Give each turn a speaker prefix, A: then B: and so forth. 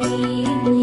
A: be